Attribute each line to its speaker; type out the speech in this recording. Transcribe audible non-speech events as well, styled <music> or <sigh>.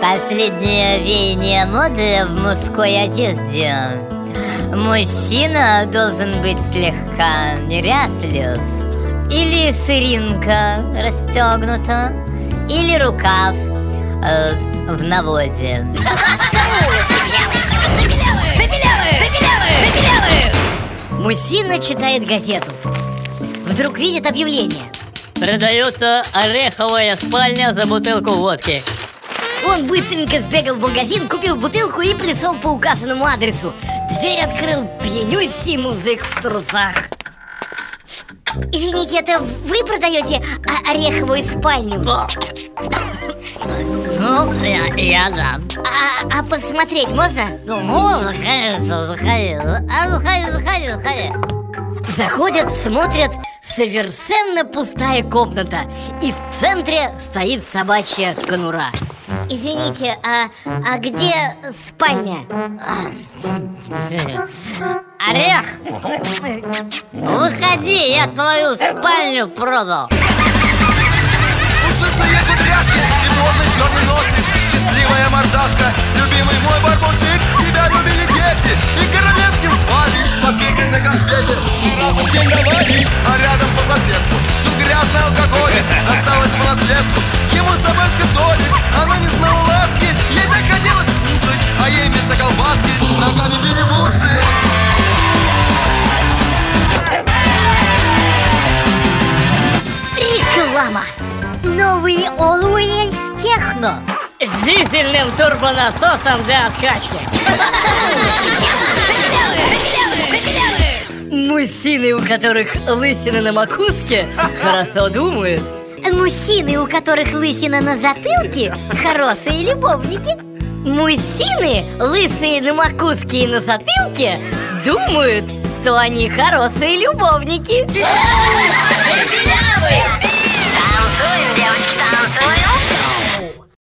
Speaker 1: Последнее веяние моды в мужской одежде. Мужчина должен быть слегка неряслив. Или ширинка расстегнута Или рукав э, в навозе. Мужчина читает газету. Вдруг видит объявление
Speaker 2: Продается ореховая спальня за бутылку водки.
Speaker 1: Он быстренько сбегал в магазин, купил бутылку и пришел по указанному адресу. Дверь открыл пьянющий музык в трусах.
Speaker 3: Извините, это вы продаете ореховую спальню?
Speaker 1: Ну, я, я да.
Speaker 3: А, а посмотреть можно?
Speaker 1: Ну, можно, конечно, заходи А, заходи, заходи, заходи. Заходят, смотрят, совершенно пустая комната. И в центре стоит собачья конура.
Speaker 3: Извините, а, а где спальня?
Speaker 1: Орех, выходи, я твою спальню продал.
Speaker 4: Пушистые кудряшки и плотный черный носик ему собачка Толи Она не знала ласки, ей так хотелось кушать А ей вместо колбаски ногами били в уши
Speaker 3: Реклама! Новый Always Техно!
Speaker 2: С дизельным турбонасосом для откачки
Speaker 1: Мужчины, у которых лысина на макушке, хорошо думают
Speaker 3: Мужчины, у которых лысина на затылке, хорошие любовники.
Speaker 1: Мужчины, лысые на макушке и на затылке, думают, что они хорошие любовники <laughs>